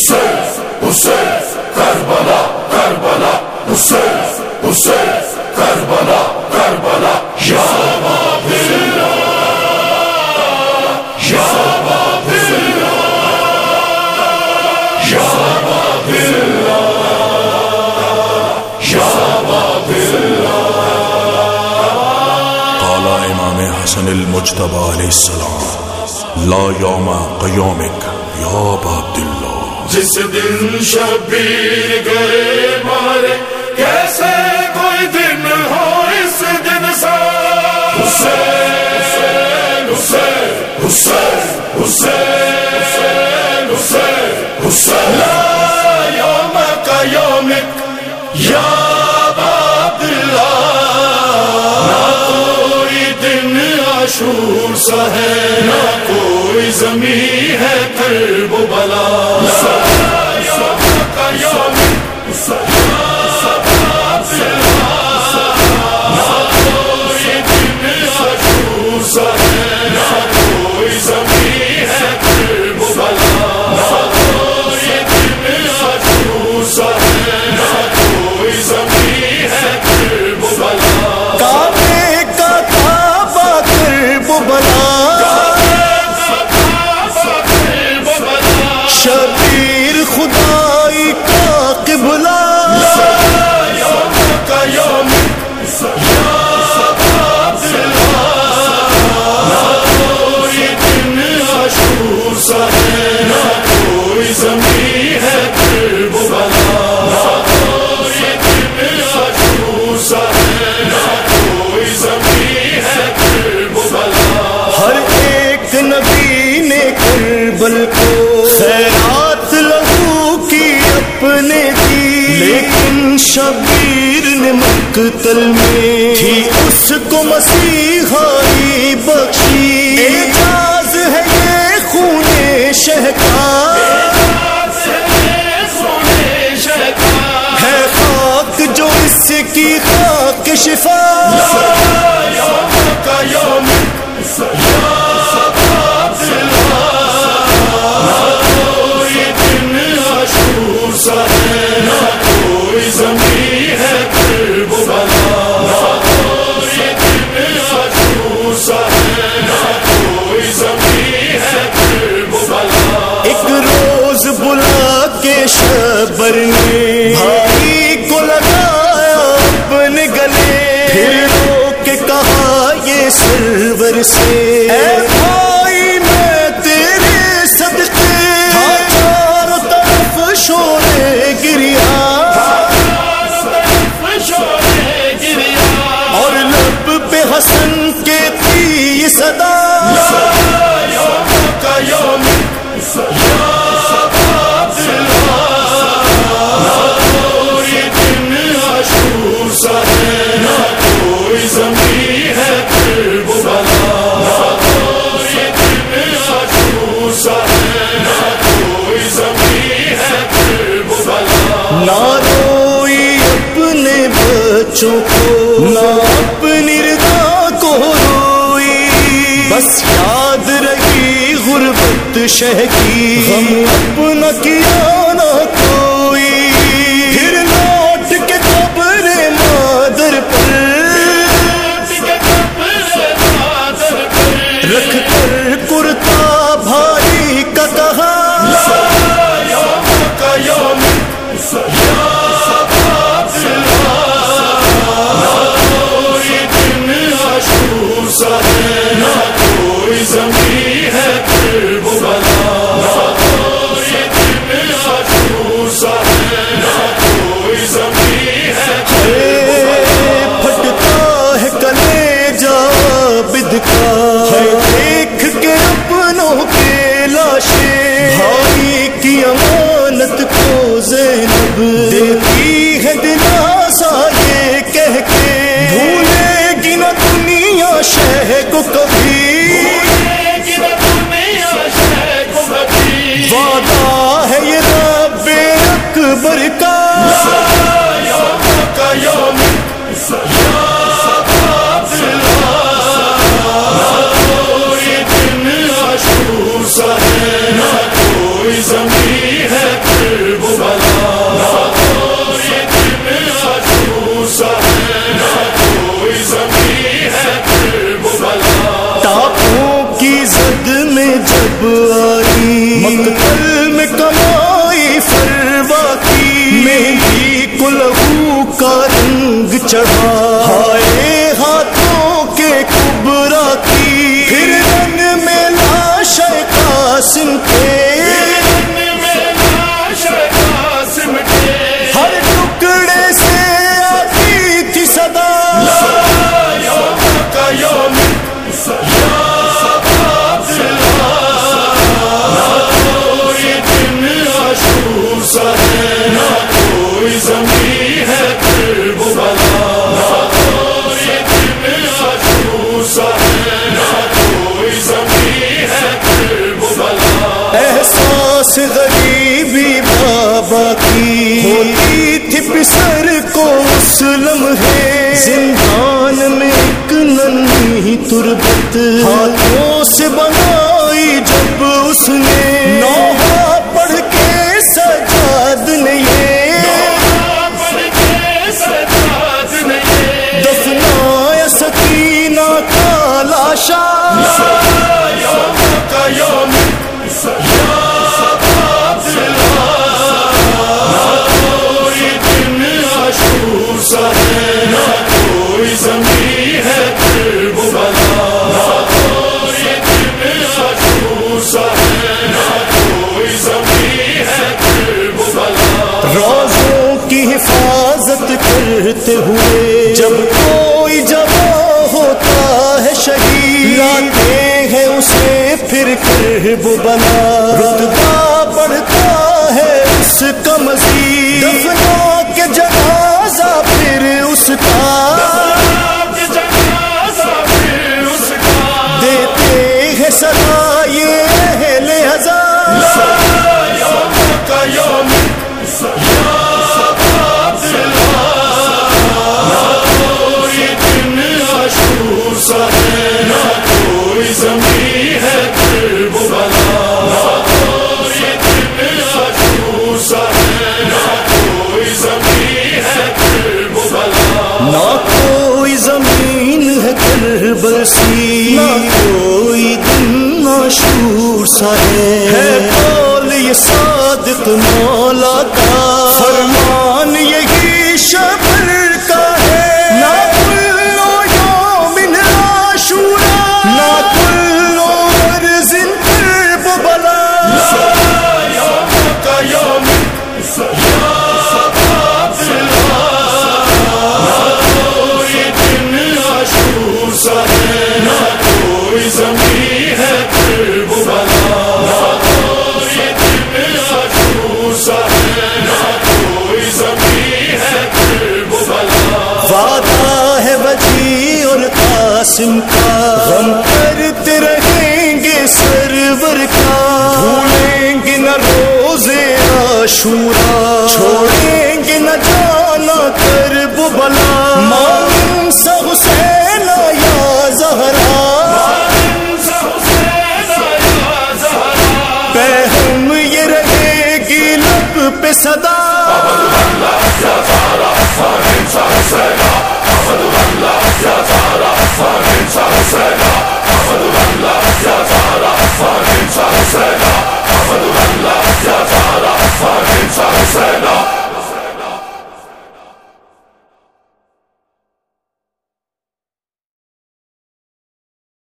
حسین حسین، کربلا کربلا، حسین حسین، کربلا کربلا حسن المجتبى علیہ السلام، لا یوم قیومک، یا باب اللہ جس دن شبیر گئے مارے، کیسے کوئی دن ہو اس دن سا؟ حسین حسین حسین حسین حسین حسین۔ لا یوم کا یومک یا باب اللہ نہ کوئی دن عاشور سا ہے، نہ کوئی زمین ہے کرب و شبیر نے مقتل میں تھی اس کو مسیحائی بخشی۔ اعجاز ہے یہ خون شہ کا ہے خاک جو اس کی خاک شفا۔ ایک سرور سے۔ اے بھائی، میں تیرے صدقے تھا چاروں طرف شورے گریا۔ اور لب پہ حسن کے تھی صدا بچوں کو نہ اپنی ردا کو روئی بس یاد رہی غربت شہ کی غم اپنا کیا نہ کوئی غربت ہاتھوں سے بنائی جب اس نے صاحب بنا جسم کا غم کرتے رہیں گے سرور کا۔ بھولیں گے نہ روزے آشورہ